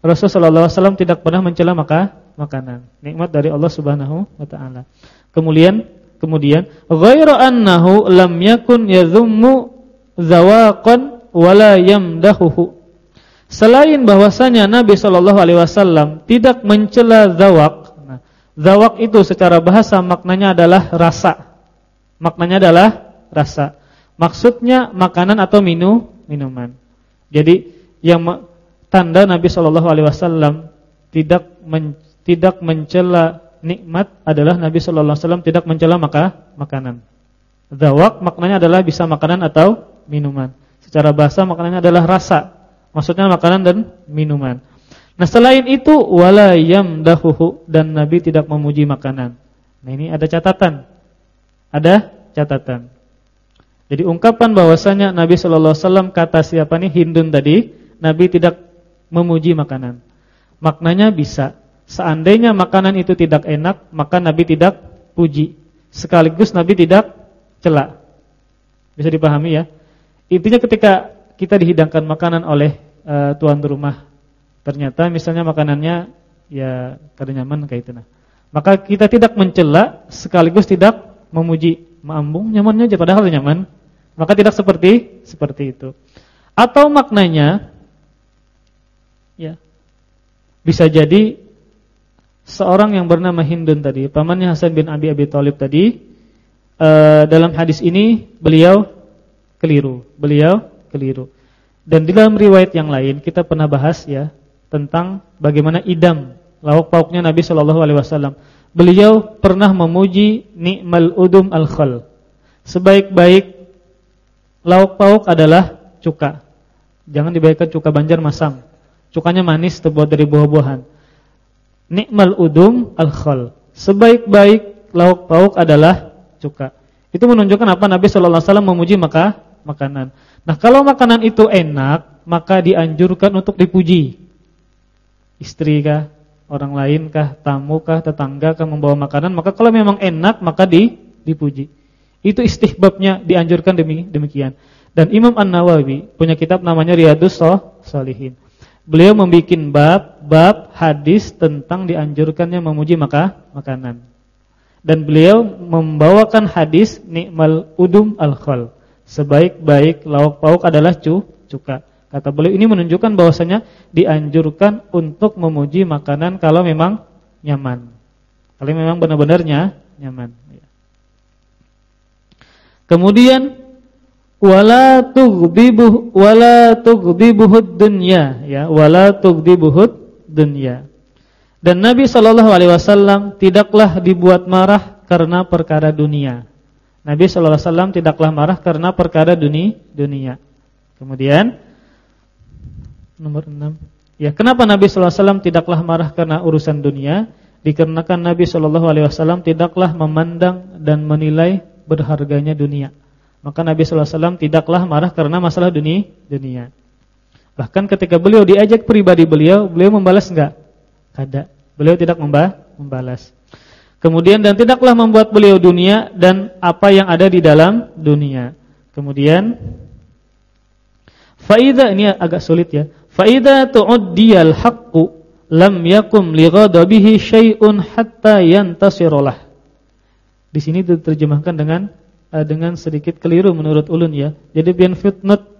Rasulullah Shallallahu alaihi wasallam tidak pernah mencela maka makanan, nikmat dari Allah Subhanahu wa taala. Kemudian kemudian ghairu annahu lam yakun yadhummu zawaqan wala yamdahuhu Selain bahwasanya Nabi Shallallahu alaihi wasallam tidak mencela zawak. Nah, zawak itu secara bahasa maknanya adalah rasa. Maknanya adalah rasa. Maksudnya makanan atau minu, minuman. Jadi yang tanda Nabi Shallallahu alaihi wasallam tidak men, tidak mencela nikmat adalah Nabi Shallallahu alaihi wasallam tidak mencela maka makanan. Zawak maknanya adalah bisa makanan atau minuman. Secara bahasa maknanya adalah rasa Maksudnya makanan dan minuman. Nah, selain itu wala yamdahuhu dan Nabi tidak memuji makanan. Nah, ini ada catatan. Ada catatan. Jadi ungkapan bahwasanya Nabi sallallahu alaihi wasallam kata siapa nih Hindun tadi, Nabi tidak memuji makanan. Maknanya bisa. Seandainya makanan itu tidak enak, maka Nabi tidak puji. Sekaligus Nabi tidak celak. Bisa dipahami ya? Intinya ketika kita dihidangkan makanan oleh uh, tuan rumah. Ternyata misalnya makanannya ya kada nyaman kayak itu nah. Maka kita tidak mencela sekaligus tidak memuji. Maambung nyamannya aja padahal nyaman. Maka tidak seperti seperti itu. Atau maknanya ya bisa jadi seorang yang bernama Hindun tadi, pamannya Hasan bin Abi Abi Thalib tadi, uh, dalam hadis ini beliau keliru. Beliau keliru. Dan di dalam riwayat yang lain kita pernah bahas ya tentang bagaimana idam lauk pauknya Nabi Shallallahu alaihi wasallam. beliau pernah memuji nikmal udum al-khal. Sebaik-baik lauk pauk adalah cuka. Jangan dibayangkan cuka banjar masam. Cukanya manis terbuat dari buah-buahan. Nikmal udum al-khal. Sebaik-baik lauk pauk adalah cuka. Itu menunjukkan apa Nabi sallallahu alaihi wasallam memuji maka makanan. Nah, kalau makanan itu enak, maka dianjurkan untuk dipuji. Istri kah, orang lain kah, tamu kah, tetangga kah membawa makanan, maka kalau memang enak maka di, dipuji. Itu istihbabnya dianjurkan demi demikian. Dan Imam An-Nawawi punya kitab namanya Riyadus Shalihin. Beliau membuat bab bab hadis tentang dianjurkannya memuji maka makanan. Dan beliau membawakan hadis nikmal udum al-khal. Sebaik-baik lauk pauk adalah cu, cuka. Kata beliau ini menunjukkan bahwasanya dianjurkan untuk memuji makanan kalau memang nyaman. Kalau memang benar-benarnya nyaman. Ya. Kemudian wala tughdibuh wala tughdibuhud dunya ya, wala tughdibuhud dunya. Dan Nabi Shallallahu alaihi wasallam tidaklah dibuat marah karena perkara dunia. Nabi Shallallahu alaihi wasallam tidaklah marah karena perkara dunia dunia. Kemudian nomor 6. Ya, kenapa Nabi sallallahu alaihi wasallam tidaklah marah karena urusan dunia? Dikarenakan Nabi sallallahu alaihi wasallam tidaklah memandang dan menilai berharganya dunia. Maka Nabi sallallahu alaihi wasallam tidaklah marah karena masalah dunia, dunia. Bahkan ketika beliau diajak pribadi beliau, beliau membalas enggak? Kada. Beliau tidak membalas. Kemudian dan tidaklah membuat beliau dunia dan apa yang ada di dalam dunia. Kemudian faida ini agak sulit ya. Faida tu'uddiyal haqqu lam yakum li ghadabihi syai'un hatta yantasirolah. Di sini diterjemahkan dengan uh, dengan sedikit keliru menurut ulun ya. Jadi bian footnote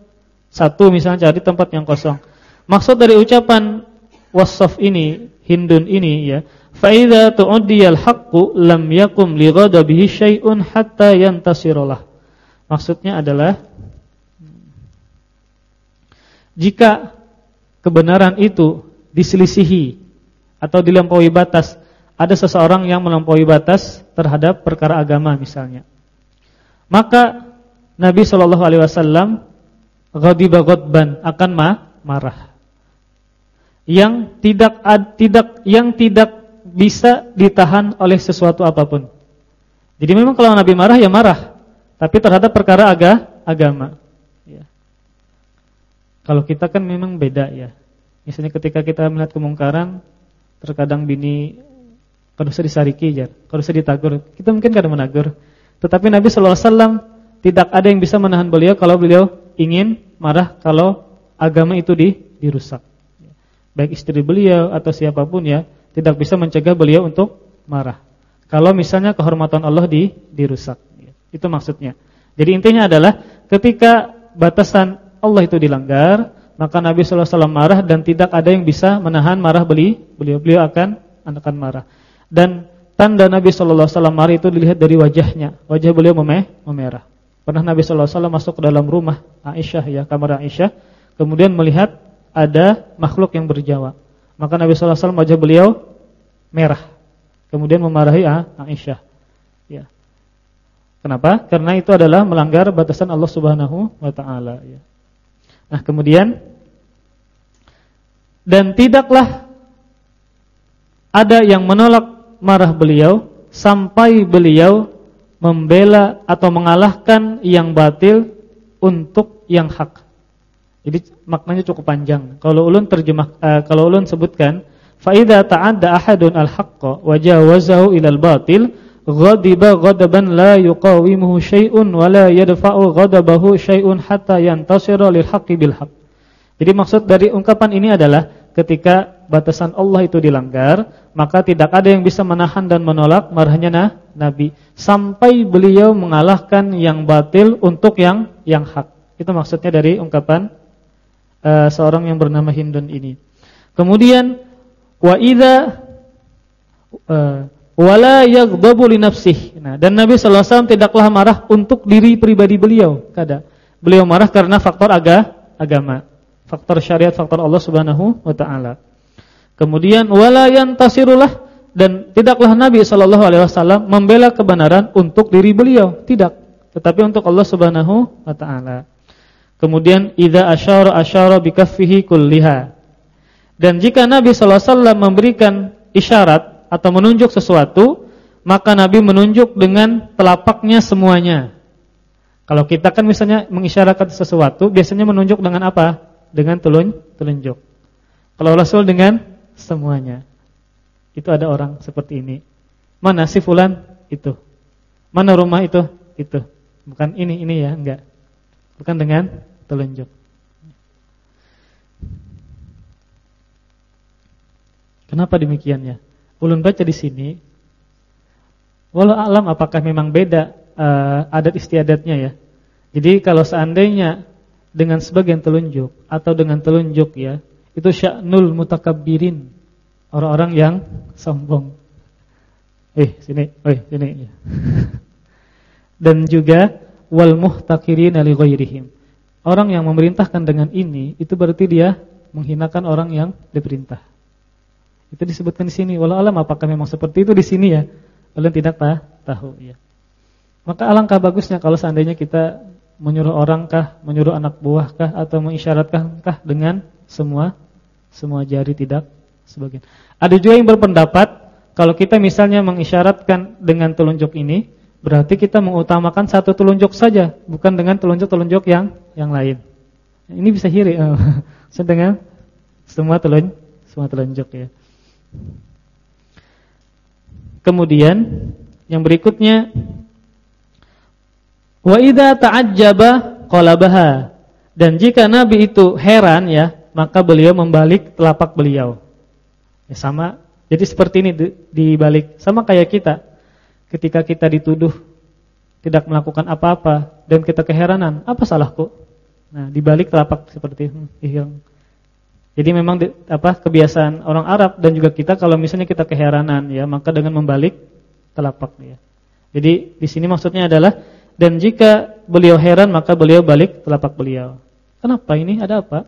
satu misalnya cari tempat yang kosong. Maksud dari ucapan wasaf ini, hindun ini ya, faida tu'uddiyal haqqu lam yakum li ghadabihi syai'un hatta yantasirolah. Maksudnya adalah jika kebenaran itu diselisihi atau dilampaui batas, ada seseorang yang melampaui batas terhadap perkara agama misalnya. Maka Nabi Shallallahu alaihi wasallam ghadiba ghadban akan ma marah. Yang tidak ad, tidak yang tidak bisa ditahan oleh sesuatu apa pun. Jadi memang kalau Nabi marah ya marah, tapi terhadap perkara aga, agama. Kalau kita kan memang beda ya. Misalnya ketika kita melihat kemungkaran, terkadang bini kalau usah disariki ya, kalau usah ditagur, kita mungkin kadang menagur. Tetapi Nabi sallallahu alaihi wasallam tidak ada yang bisa menahan beliau kalau beliau ingin marah kalau agama itu di, dirusak. Baik istri beliau atau siapa pun ya, tidak bisa mencegah beliau untuk marah. Kalau misalnya kehormatan Allah di dirusak. Itu maksudnya. Jadi intinya adalah ketika batasan Allah itu dilanggar, maka Nabi sallallahu alaihi wasallam marah dan tidak ada yang bisa menahan marah beli, beliau beliau akan akan marah. Dan tanda Nabi sallallahu alaihi wasallam marah itu dilihat dari wajahnya. Wajah beliau memerah. Pernah Nabi sallallahu alaihi wasallam masuk ke dalam rumah Aisyah ya, kamar Aisyah, kemudian melihat ada makhluk yang berjawa. Maka Nabi sallallahu alaihi wasallam wajah beliau merah. Kemudian memarahi Aisyah. Ya. Kenapa? Karena itu adalah melanggar batasan Allah Subhanahu wa taala ya. Nah, kemudian dan tidaklah ada yang menolak marah beliau sampai beliau membela atau mengalahkan yang batil untuk yang hak. Jadi maknanya cukup panjang. Kalau ulun terjemah uh, kalau ulun sebutkan fa idza ta'adda ahadun al-haqqa wa jawazahu ila al-batil ghadiba ghadaban la yuqawimuhu syai'un wa la yadfa'u ghadabahu syai'un hatta yantasira lil haqqi bil haqq. Jadi maksud dari ungkapan ini adalah ketika batasan Allah itu dilanggar, maka tidak ada yang bisa menahan dan menolak marahnya nah, Nabi sampai beliau mengalahkan yang batil untuk yang yang hak. Itu maksudnya dari ungkapan uh, seorang yang bernama Hindun ini. Kemudian wa idza uh, wala yaghdabu li. Nah, dan Nabi sallallahu alaihi wasallam tidaklah marah untuk diri pribadi beliau, kada. Beliau marah karena faktor aga, agama, faktor syariat, faktor Allah Subhanahu wa taala. Kemudian wala yantasirulah dan tidaklah Nabi Shallallahu alaihi wasallam membela kebenaran untuk diri beliau, tidak, tetapi untuk Allah Subhanahu wa taala. Kemudian idza asyara asyara bikaffihi kulliha. Dan jika Nabi sallallahu alaihi wasallam memberikan isyarat atau menunjuk sesuatu, maka Nabi menunjuk dengan telapaknya semuanya. Kalau kita kan misalnya mengisyaratkan sesuatu, biasanya menunjuk dengan apa? Dengan telun telunjuk. Kalau Rasul dengan semuanya. Itu ada orang seperti ini. Mana si fulan? Itu. Mana rumah itu? Itu. Bukan ini ini ya, enggak. Bukan dengan telunjuk. Kenapa demikian ya? Ulun baca di sini walau alam apakah memang beda uh, adat istiadatnya ya. Jadi kalau seandainya dengan sebagian telunjuk atau dengan telunjuk ya, itu sya'nul mutakabbirin. Orang-orang yang sombong. Eh, sini, eh sini. *laughs* Dan juga wal muhtaqirin li ghairihim. Orang yang memerintahkan dengan ini itu berarti dia menghinakan orang yang diperintah. Itu disebutkan di sini. Walau alam apakah memang seperti itu di sini ya? Kalian tidak tahu ya. Maka alangkah bagusnya kalau seandainya kita menyuruh orang kah, menyuruh anak buah kah atau mengisyaratkan kah dengan semua semua jari tidak sebagian. Ada juga yang berpendapat kalau kita misalnya mengisyaratkan dengan telunjuk ini Berarti kita mengutamakan satu telunjuk saja, bukan dengan telunjuk-telunjuk yang yang lain. Ini bisa hiri oh. *laughs* dengan semua telunjuk, semua telunjuk ya. Kemudian yang berikutnya wa idza ta'ajjaba qalabaha. Dan jika Nabi itu heran ya, maka beliau membalik telapak beliau. Ya sama. Jadi seperti ini dibalik sama kayak kita ketika kita dituduh tidak melakukan apa-apa dan kita keheranan, apa salahku? Nah, dibalik telapak seperti. Hmm, Jadi memang di, apa kebiasaan orang Arab dan juga kita kalau misalnya kita keheranan ya, maka dengan membalik telapak ya. Jadi di sini maksudnya adalah dan jika beliau heran maka beliau balik telapak beliau. Kenapa ini? Ada apa?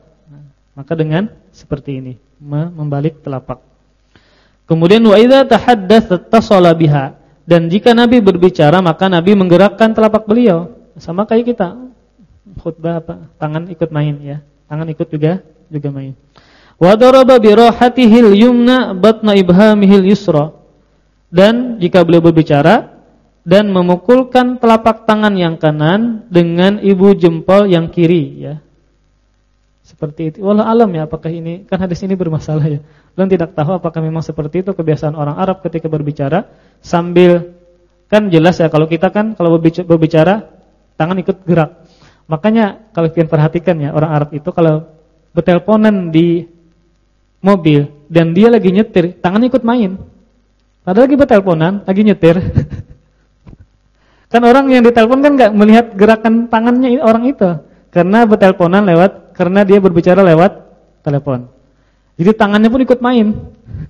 Maka dengan seperti ini, membalik telapak. Kemudian wa idza tahaddatsa biha dan jika Nabi berbicara maka Nabi menggerakkan telapak beliau. Sama kayak kita. Khutbah apa? Tangan ikut main ya. Tangan ikut juga juga main. Wa daraba bi rahatihil yumna batna ibhamihil yusra. Dan jika beliau berbicara dan memukulkan telapak tangan yang kanan dengan ibu jempol yang kiri ya. Seperti itu. Wallah alam ya apakah ini kan hadis ini bermasalah ya. Dan tidak tahu apakah memang seperti itu kebiasaan orang Arab ketika berbicara sambil kan jelas ya kalau kita kan kalau berbicara, berbicara tangan ikut gerak. Makanya kalau kalian perhatikan ya orang Arab itu kalau berteleponan di mobil dan dia lagi nyetir, tangan ikut main. Padahal lagi berteleponan, lagi nyetir. *laughs* kan orang yang ditelepon kan nggak melihat gerakan tangannya orang itu karena berteleponan lewat karena dia berbicara lewat telepon. Jadi tangannya pun ikut main.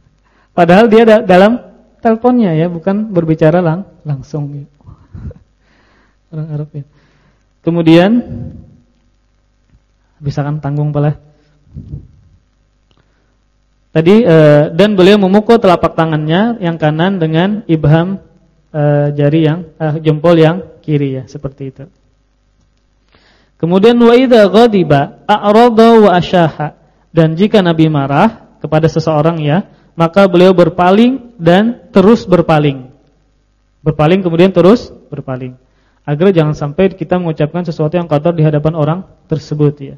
*laughs* Padahal dia da dalam teleponnya ya, bukan berbicara lang langsung gitu. *laughs* Orang Arab ya. Kemudian bisa kan tanggung pala. Tadi e, dan beliau memukul telapak tangannya yang kanan dengan ibham e, jari yang e, jempol yang kiri ya, seperti itu. Kemudian wa idza ghadiba wa asyaha dan jika Nabi marah kepada seseorang ya, maka beliau berpaling dan terus berpaling. Berpaling kemudian terus berpaling. Agar jangan sampai kita mengucapkan sesuatu yang kotor di hadapan orang tersebut ya.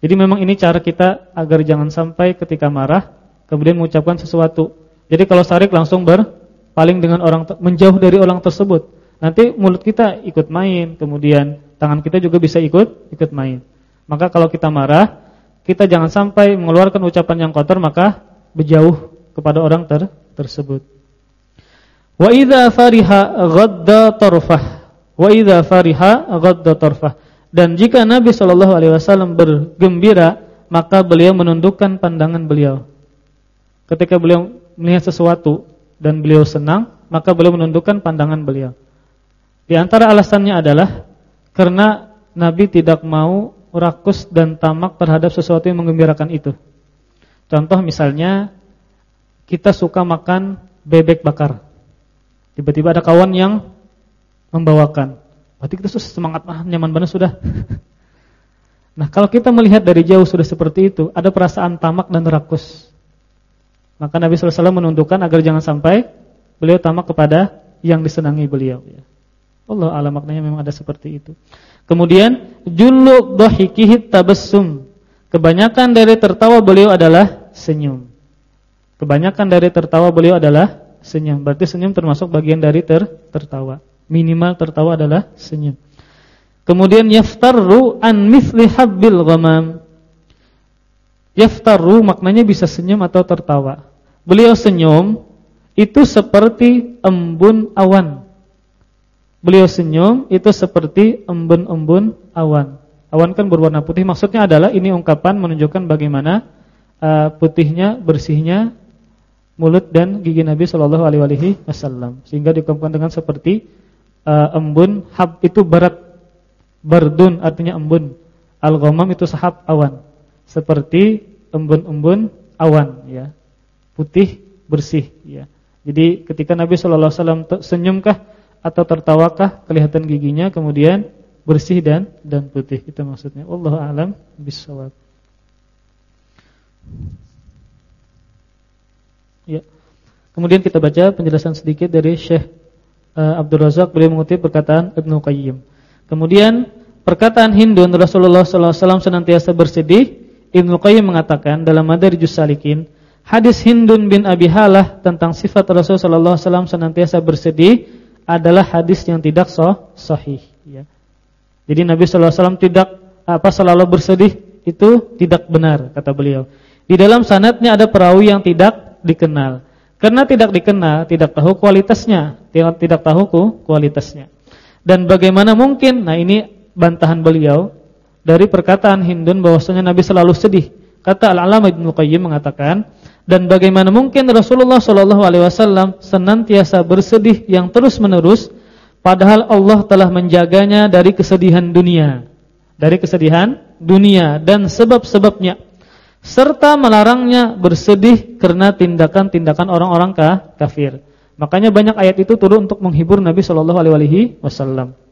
Jadi memang ini cara kita agar jangan sampai ketika marah kemudian mengucapkan sesuatu. Jadi kalau sarik langsung berpaling dengan orang menjauh dari orang tersebut. Nanti mulut kita ikut main, kemudian tangan kita juga bisa ikut ikut main. Maka kalau kita marah, kita jangan sampai mengeluarkan ucapan yang kotor maka berjauh kepada orang ter tersebut. Wa idza fariha ghadda tarfah. Wa idza fariha ghadda tarfah. Dan jika Nabi Shallallahu alaihi wasallam bergembira, maka beliau menundukkan pandangan beliau. Ketika beliau melihat sesuatu dan beliau senang, maka beliau menundukkan pandangan beliau. Di antara alasannya adalah karena Nabi tidak mau rakus dan tamak terhadap sesuatu yang menggembirakan itu. Contoh misalnya kita suka makan bebek bakar. Tiba-tiba ada kawan yang membawakan. Berarti kita sudah semangat mah nyaman banget sudah. *laughs* nah, kalau kita melihat dari jauh sudah seperti itu, ada perasaan tamak dan rakus. Maka Nabi SAW menundukkan agar jangan sampai beliau tamak kepada yang disenangi beliau. Allah alam maknanya memang ada seperti itu. Kemudian jullu dhahikihi tabassum. Kebanyakan dari tertawa beliau adalah senyum. Kebanyakan dari tertawa beliau adalah senyum. Berarti senyum termasuk bagian dari ter tertawa. Minimal tertawa adalah senyum. Kemudian yaftarru an mithli habbil ghamam. Yaftarru maknanya bisa senyum atau tertawa. Beliau senyum itu seperti embun awan. Beliau senyum itu seperti embun-embun awan. Awan kan berwarna putih. Maksudnya adalah ini ungkapan menunjukkan bagaimana uh, putihnya, bersihnya mulut dan gigi Nabi Shallallahu Alaihi Wasallam. Sehingga dikatakan dengan seperti uh, embun hab itu barat bardun artinya embun al-ghamam itu sahab awan seperti embun-embun awan ya. Putih bersih ya. Jadi ketika Nabi wasallam senyumkah atau tertawakah kelihatan giginya kemudian bersih dan dan putih. Itu maksudnya. Allah alam bisawab ya. Kemudian kita baca penjelasan sedikit dari Syekh uh, Abdul Razak. Beliau mengutip perkataan Ibnu Qayyim. Kemudian perkataan Hindun Rasulullah SAW senantiasa bersedih. Ibnu Qayyim mengatakan dalam Madarijus Salikin, hadis Hindun bin Abi Halah tentang sifat Rasulullah SAW senantiasa bersedih adalah hadis yang tidak sah, sahih. Ya. Jadi Nabi SAW tidak apa selalu bersedih itu tidak benar kata beliau. Di dalam sanatnya ada perawi yang tidak dikenal. Karena tidak dikenal, tidak tahu kualitasnya, tidak tidak tahu kualitasnya. Dan bagaimana mungkin? Nah, ini bantahan beliau dari perkataan Hindun bahwasanya Nabi selalu sedih. Kata Al-Allamah Ibnu Qayyim mengatakan, dan bagaimana mungkin Rasulullah Shallallahu alaihi wasallam senantiasa bersedih yang terus-menerus padahal Allah telah menjaganya dari kesedihan dunia. Dari kesedihan dunia dan sebab-sebabnya serta melarangnya bersedih karena tindakan-tindakan orang-orang kafir. Makanya banyak ayat itu turun untuk menghibur Nabi Shallallahu alaihi wasallam.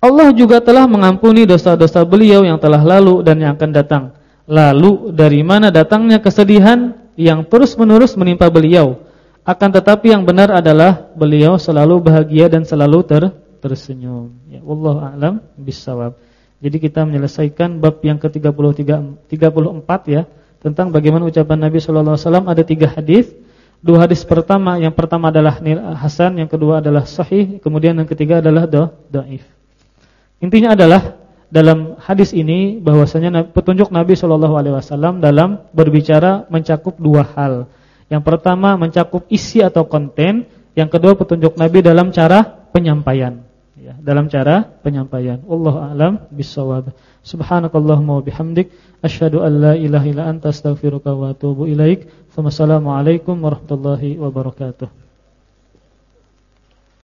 Allah juga telah mengampuni dosa-dosa beliau yang telah lalu dan yang akan datang. Lalu dari mana datangnya kesedihan yang terus-menerus menimpa beliau? Akan tetapi yang benar adalah beliau selalu bahagia dan selalu ter tersenyum. Ya Allah a'lam bissawab. Jadi kita menyelesaikan bab yang ke-33 34 ya tentang bagaimana ucapan Nabi sallallahu alaihi wasallam ada tiga hadis. Dua hadis pertama, yang pertama adalah hasan, yang kedua adalah sahih, kemudian yang ketiga adalah dhaif. Intinya adalah dalam hadis ini bahwasanya petunjuk Nabi sallallahu alaihi wasallam dalam berbicara mencakup dua hal. Yang pertama mencakup isi atau konten, yang kedua petunjuk Nabi dalam cara penyampaian ya, dalam cara penyampaian. Allah a'lam bissawab. Subhanakallahumma wa bihamdik asyhadu an la ilaha illa anta astaghfiruka wa atubu ilaik. Wassalamualaikum warahmatullahi wabarakatuh.